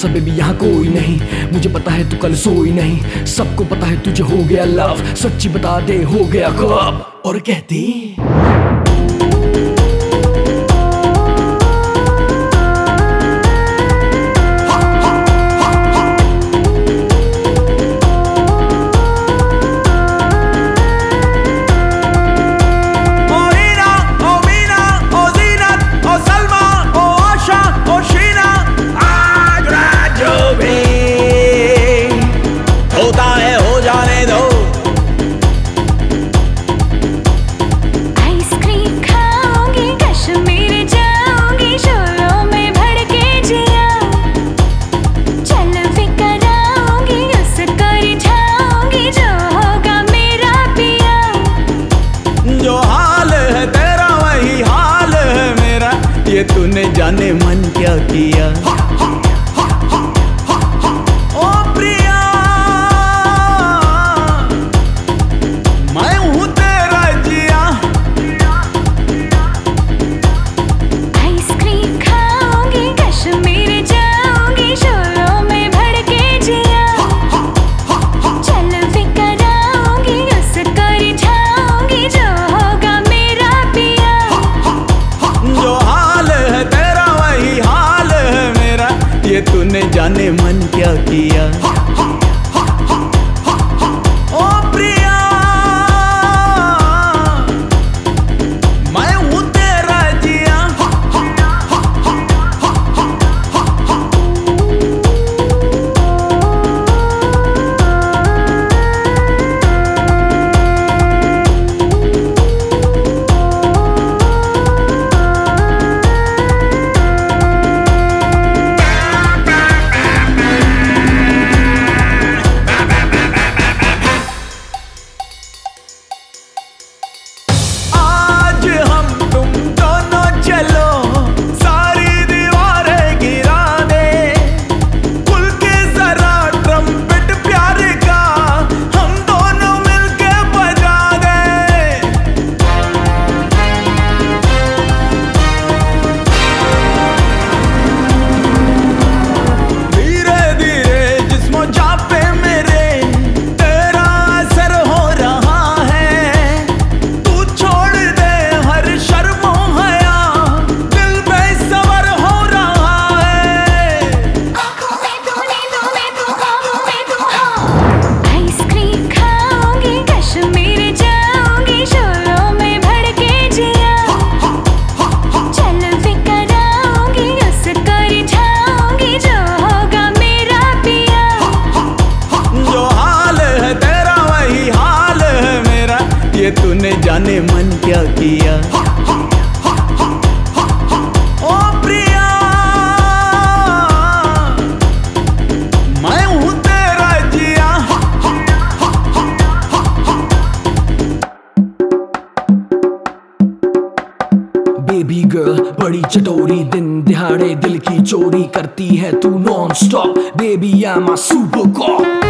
जैसा बेबी यहाँ कोई नहीं। मुझे पता है तू कल सोई नहीं। सबको पता है तुझे हो गया लव सच्ची बता दे, हो गया खब और कहती Yeah. Yeah. बड़ी चटोरी दिन दिहाड़े दिल की चोरी करती है तू non stop baby I am super cop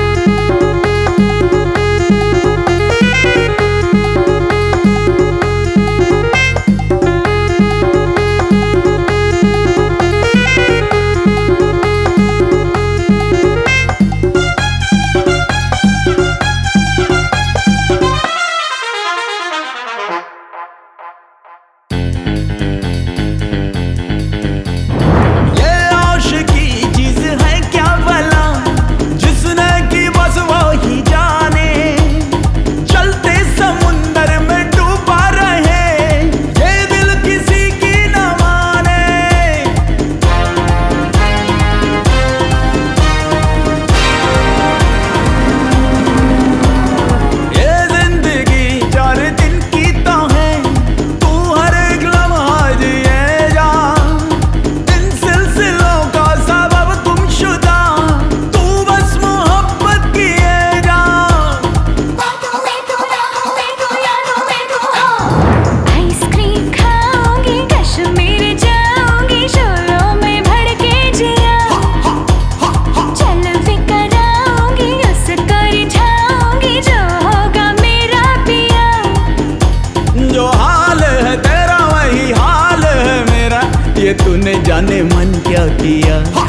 जाने मन क्या किया?